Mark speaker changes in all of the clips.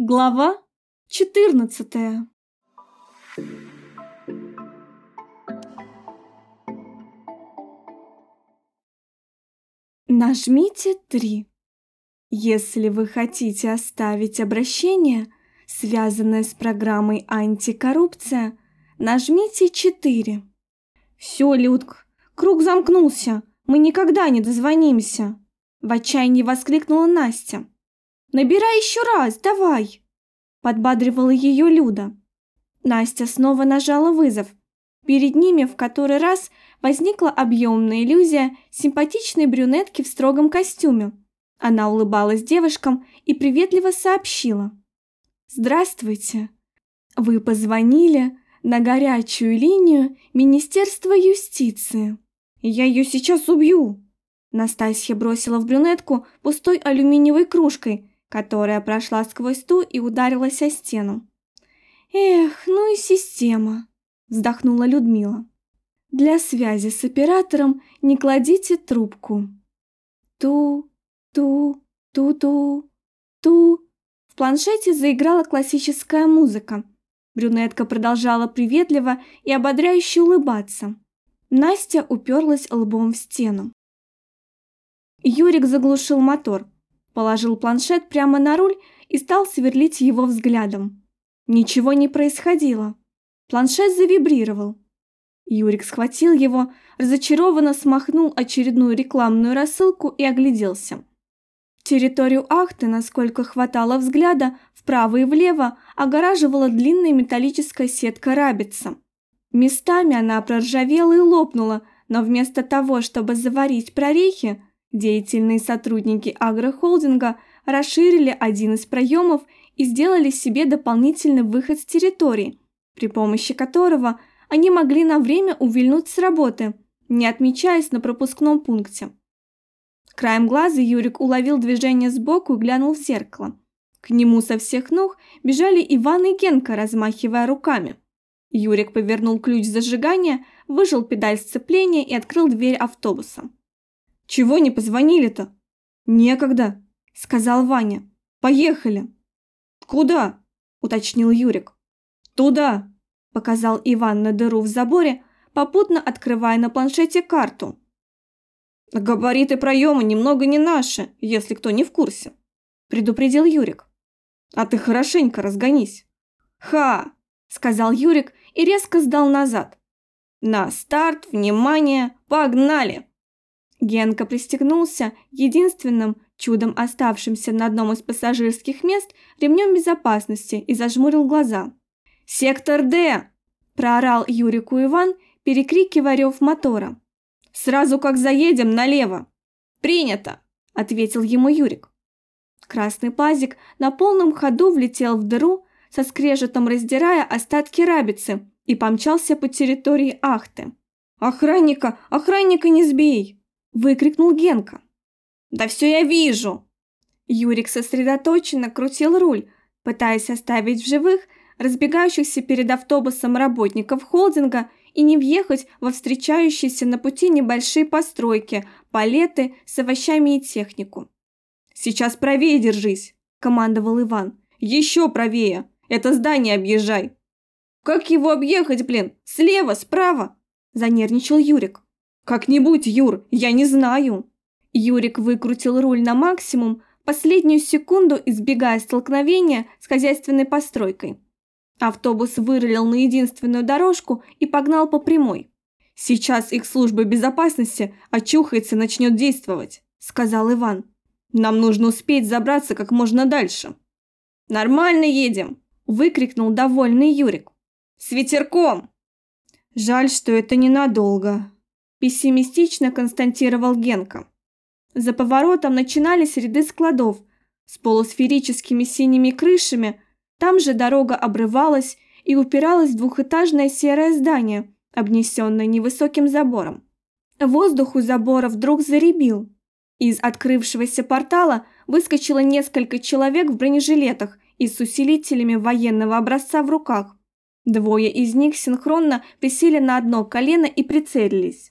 Speaker 1: Глава 14 Нажмите 3. Если вы хотите оставить обращение, связанное с программой «Антикоррупция», нажмите 4.
Speaker 2: «Все, Людк, круг замкнулся, мы никогда не дозвонимся!» В отчаянии воскликнула Настя.
Speaker 1: «Набирай еще раз, давай!» Подбадривала ее Люда. Настя снова нажала вызов. Перед ними в который раз возникла объемная иллюзия симпатичной брюнетки в строгом костюме. Она улыбалась девушкам и приветливо сообщила. «Здравствуйте! Вы позвонили на горячую линию Министерства юстиции.
Speaker 2: Я ее сейчас убью!»
Speaker 1: Настасья бросила в брюнетку пустой алюминиевой кружкой, которая прошла сквозь ту и ударилась о стену. «Эх, ну и система!» – вздохнула Людмила. «Для связи с оператором не кладите трубку». Ту, ту, ту-ту, ту. В планшете заиграла классическая музыка. Брюнетка продолжала приветливо и ободряюще улыбаться. Настя уперлась лбом в стену. Юрик заглушил мотор, положил планшет прямо на руль и стал сверлить его взглядом. Ничего не происходило. Планшет завибрировал. Юрик схватил его, разочарованно смахнул очередную рекламную рассылку и огляделся. Территорию Ахты, насколько хватало взгляда, вправо и влево огораживала длинная металлическая сетка рабица. Местами она проржавела и лопнула, но вместо того, чтобы заварить прорехи, Деятельные сотрудники агрохолдинга расширили один из проемов и сделали себе дополнительный выход с территории, при помощи которого они могли на время увильнуть с работы, не отмечаясь на пропускном пункте. Краем глаза Юрик уловил движение сбоку и глянул в зеркало. К нему со всех ног бежали Иван и Генка, размахивая руками. Юрик повернул ключ зажигания, выжал педаль сцепления и открыл дверь автобуса.
Speaker 2: Чего не позвонили-то? Некогда, сказал Ваня. Поехали. Куда? уточнил Юрик. Туда, показал Иван на дыру в заборе, попутно открывая на планшете карту. Габариты проема немного не наши, если кто не в курсе, предупредил Юрик. А ты хорошенько разгонись. Ха, сказал Юрик и резко сдал назад. На старт, внимание, погнали! Генка пристегнулся единственным чудом оставшимся на одном из пассажирских мест ремнем безопасности и зажмурил глаза. «Сектор Д!» – проорал Юрику Иван, перекрикивая рев мотора. «Сразу как заедем налево!» «Принято!» – ответил ему Юрик. Красный пазик на полном ходу влетел в дыру, со скрежетом раздирая остатки рабицы, и помчался по территории Ахты. «Охранника! Охранника не сбей!» Выкрикнул Генка. «Да все я вижу!» Юрик сосредоточенно крутил руль, пытаясь оставить в живых разбегающихся перед автобусом работников холдинга и не въехать во встречающиеся на пути небольшие постройки, палеты с овощами и технику. «Сейчас правее держись!» – командовал Иван. «Еще правее! Это здание объезжай!» «Как его объехать, блин? Слева, справа?» – занервничал Юрик. «Как-нибудь, Юр, я не знаю!» Юрик выкрутил руль на максимум, последнюю секунду избегая столкновения с хозяйственной постройкой. Автобус вырулил на единственную дорожку и погнал по прямой. «Сейчас их служба безопасности очухается и начнет действовать», – сказал Иван. «Нам нужно успеть забраться как можно дальше». «Нормально едем!» – выкрикнул довольный Юрик. «С ветерком!» «Жаль, что это ненадолго», пессимистично констатировал Генка. За поворотом начинались ряды складов с полусферическими синими крышами, там же дорога обрывалась и упиралась в двухэтажное серое здание, обнесенное невысоким забором. Воздух у забора вдруг заребил. Из открывшегося портала выскочило несколько человек в бронежилетах и с усилителями военного образца в руках. Двое из них синхронно присели на одно колено и прицелились.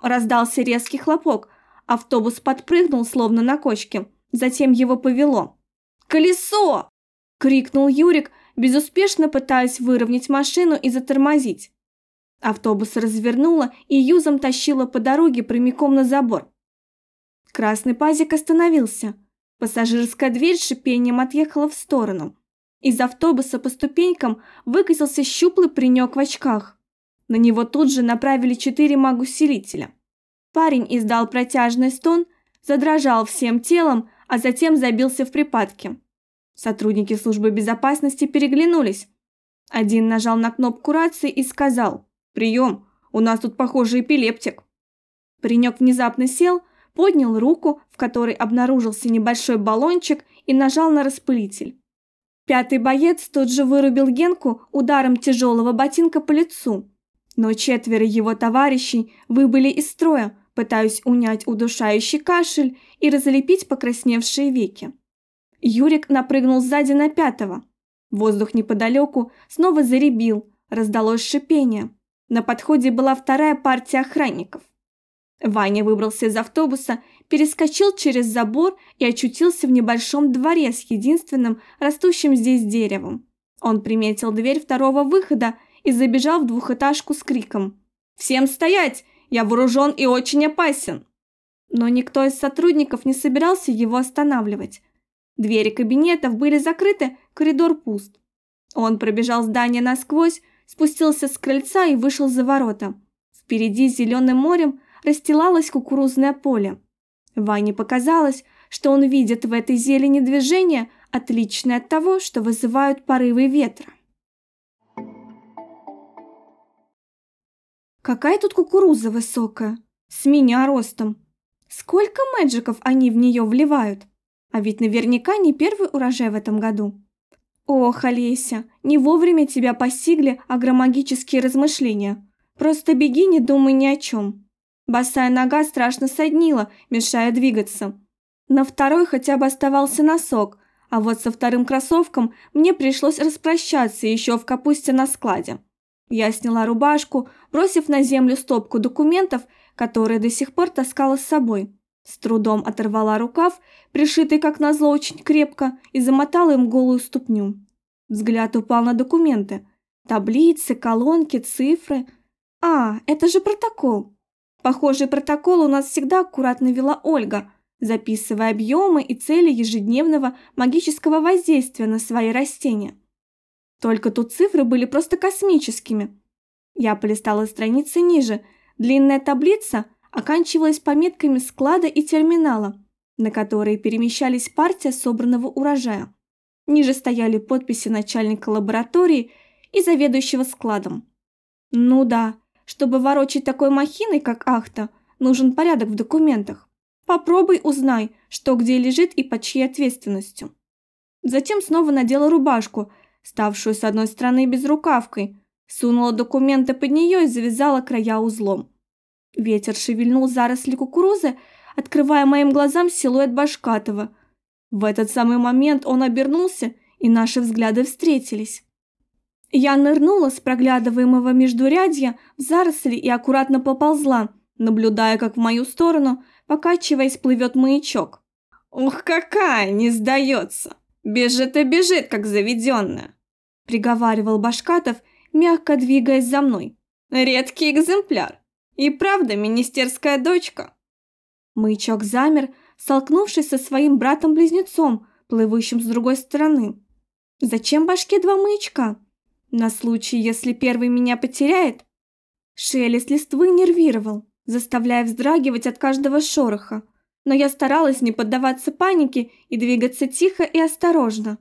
Speaker 2: Раздался резкий хлопок. Автобус подпрыгнул, словно на кочке. Затем его повело. «Колесо!»
Speaker 1: – крикнул Юрик, безуспешно пытаясь выровнять машину и затормозить. Автобус развернуло и юзом тащило по дороге прямиком на забор. Красный пазик остановился. Пассажирская дверь шипением отъехала в сторону. Из автобуса по ступенькам выкатился щуплый паренек в очках. На него тут же направили четыре магусилителя. Парень издал протяжный стон, задрожал всем телом, а затем забился в припадке. Сотрудники службы безопасности переглянулись. Один нажал на кнопку рации и сказал «Прием, у нас тут, похоже, эпилептик». Паренек внезапно сел, поднял руку, в которой обнаружился небольшой баллончик и нажал на распылитель. Пятый боец тут же вырубил Генку ударом тяжелого ботинка по лицу. Но четверо его товарищей выбыли из строя, пытаясь унять удушающий кашель и разлепить покрасневшие веки. Юрик напрыгнул сзади на пятого. Воздух неподалеку снова заребил, раздалось шипение. На подходе была вторая партия охранников. Ваня выбрался из автобуса, перескочил через забор и очутился в небольшом дворе с единственным растущим здесь деревом. Он приметил дверь второго выхода и забежал в двухэтажку с криком «Всем стоять! Я вооружен и очень опасен!» Но никто из сотрудников не собирался его останавливать. Двери кабинетов были закрыты, коридор пуст. Он пробежал здание насквозь, спустился с крыльца и вышел за ворота. Впереди зеленым морем расстилалось кукурузное поле. Ване показалось, что он видит в этой зелени движение, отличное от того, что вызывают порывы ветра. Какая тут кукуруза высокая, с меня ростом. Сколько мэджиков они в нее вливают? А ведь наверняка не первый урожай в этом году. Ох, Олеся, не вовремя тебя постигли агромагические размышления. Просто беги, не думай ни о чем. Босая нога страшно соднила, мешая двигаться. На второй хотя бы оставался носок, а вот со вторым кроссовком мне пришлось распрощаться еще в капусте на складе. Я сняла рубашку, бросив на землю стопку документов, которые до сих пор таскала с собой. С трудом оторвала рукав, пришитый как назло очень крепко, и замотала им голую ступню. Взгляд упал на документы. Таблицы, колонки, цифры. А, это же протокол. Похожий протокол у нас всегда аккуратно вела Ольга, записывая объемы и цели ежедневного магического воздействия на свои растения. Только тут цифры были просто космическими. Я полистала страницы ниже. Длинная таблица – оканчивалась пометками склада и терминала, на которые перемещались партия собранного урожая. Ниже стояли подписи начальника лаборатории и заведующего складом. Ну да, чтобы ворочать такой махиной, как Ахта, нужен порядок в документах. Попробуй узнай, что где лежит и под чьей ответственностью. Затем снова надела рубашку, ставшую с одной стороны безрукавкой, сунула документы под нее и завязала края узлом. Ветер шевельнул заросли кукурузы, открывая моим глазам силуэт Башкатова. В этот самый момент он обернулся, и наши взгляды встретились. Я нырнула с проглядываемого междурядья в заросли и аккуратно поползла, наблюдая, как в мою сторону, покачиваясь, плывет маячок. «Ух, какая, не сдается! Бежит и бежит, как заведенная!» Приговаривал Башкатов, мягко двигаясь за мной. «Редкий экземпляр. И правда министерская дочка. Маячок замер, столкнувшись со своим братом-близнецом, плывущим с другой стороны. Зачем башке два маячка? На случай, если первый меня потеряет? Шелест листвы нервировал, заставляя вздрагивать от каждого шороха, но я старалась не поддаваться панике и двигаться тихо и осторожно.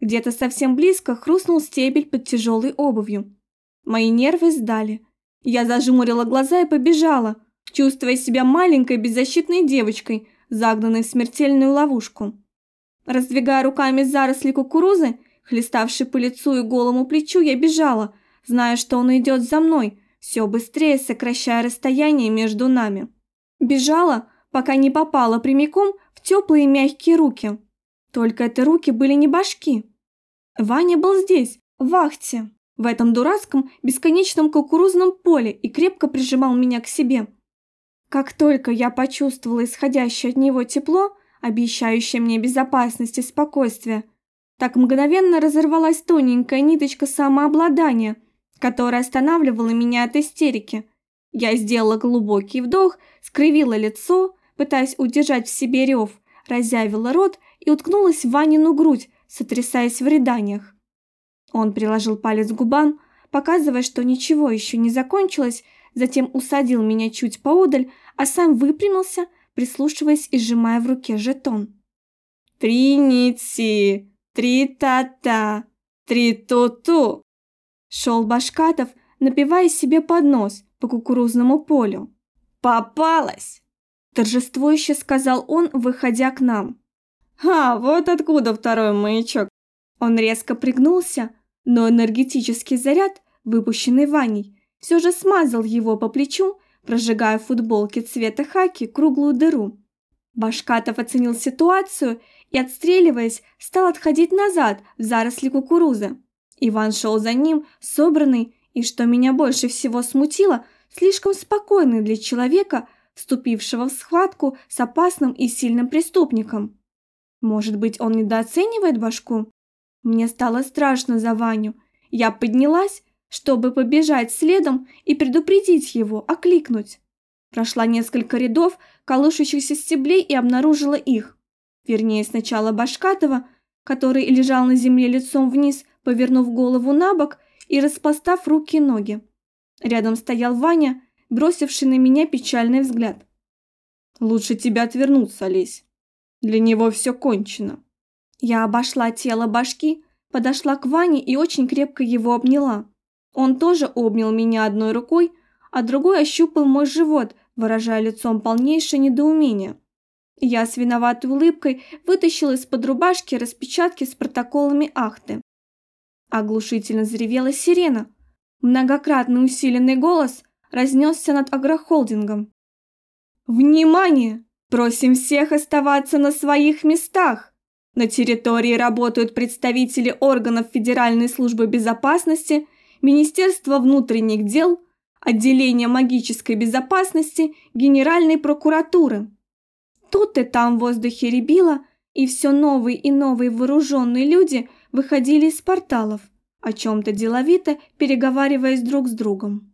Speaker 1: Где-то совсем близко хрустнул стебель под тяжелой обувью. Мои нервы сдали, я зажмурила глаза и побежала, чувствуя себя маленькой беззащитной девочкой, загнанной в смертельную ловушку. Раздвигая руками заросли кукурузы, хлеставшей по лицу и голому плечу, я бежала, зная, что он идет за мной, все быстрее сокращая расстояние между нами. Бежала, пока не попала прямиком в теплые мягкие руки. Только это руки были не башки. Ваня был здесь, в вахте в этом дурацком бесконечном кукурузном поле и крепко прижимал меня к себе. Как только я почувствовала исходящее от него тепло, обещающее мне безопасность и спокойствие, Так мгновенно разорвалась тоненькая ниточка самообладания, которая останавливала меня от истерики. Я сделала глубокий вдох, скривила лицо, пытаясь удержать в себе рев, разявила рот и уткнулась в Ванину грудь, сотрясаясь в рыданиях. Он приложил палец к губам, показывая, что ничего еще не закончилось, затем усадил меня чуть поодаль, а сам выпрямился, прислушиваясь и сжимая в руке жетон.
Speaker 2: «Тринити! Три-та-та! Три-ту-ту!»
Speaker 1: Шел Башкатов, напивая себе под нос по кукурузному полю.
Speaker 2: «Попалась!»
Speaker 1: Торжествующе сказал он, выходя к нам.
Speaker 2: «А, вот откуда второй маячок!»
Speaker 1: Он резко пригнулся, но энергетический заряд, выпущенный Ваней, все же смазал его по плечу, прожигая в футболке цвета хаки круглую дыру. Башкатов оценил ситуацию и, отстреливаясь, стал отходить назад в заросли кукурузы. Иван шел за ним, собранный, и, что меня больше всего смутило, слишком спокойный для человека, вступившего в схватку с опасным и сильным преступником. Может быть, он недооценивает башку? Мне стало страшно за Ваню. Я поднялась, чтобы побежать следом и предупредить его, окликнуть. Прошла несколько рядов колышущихся стеблей и обнаружила их. Вернее, сначала Башкатова, который лежал на земле лицом вниз, повернув голову на бок и распластав руки и ноги. Рядом стоял Ваня, бросивший на меня печальный взгляд.
Speaker 2: «Лучше тебя отвернуться, Олесь. Для него все кончено».
Speaker 1: Я обошла тело башки, подошла к Ване и очень крепко его обняла. Он тоже обнял меня одной рукой, а другой ощупал мой живот, выражая лицом полнейшее недоумение. Я с виноватой улыбкой вытащила из-под рубашки распечатки с протоколами ахты. Оглушительно заревела сирена. Многократный усиленный голос разнесся над агрохолдингом. «Внимание! Просим всех оставаться на своих местах! На территории работают представители органов Федеральной службы безопасности, Министерства внутренних дел, Отделения магической безопасности, Генеральной прокуратуры. Тут и там в воздухе рябило, и все новые и новые вооруженные люди выходили из порталов, о чем-то деловито переговариваясь друг с другом.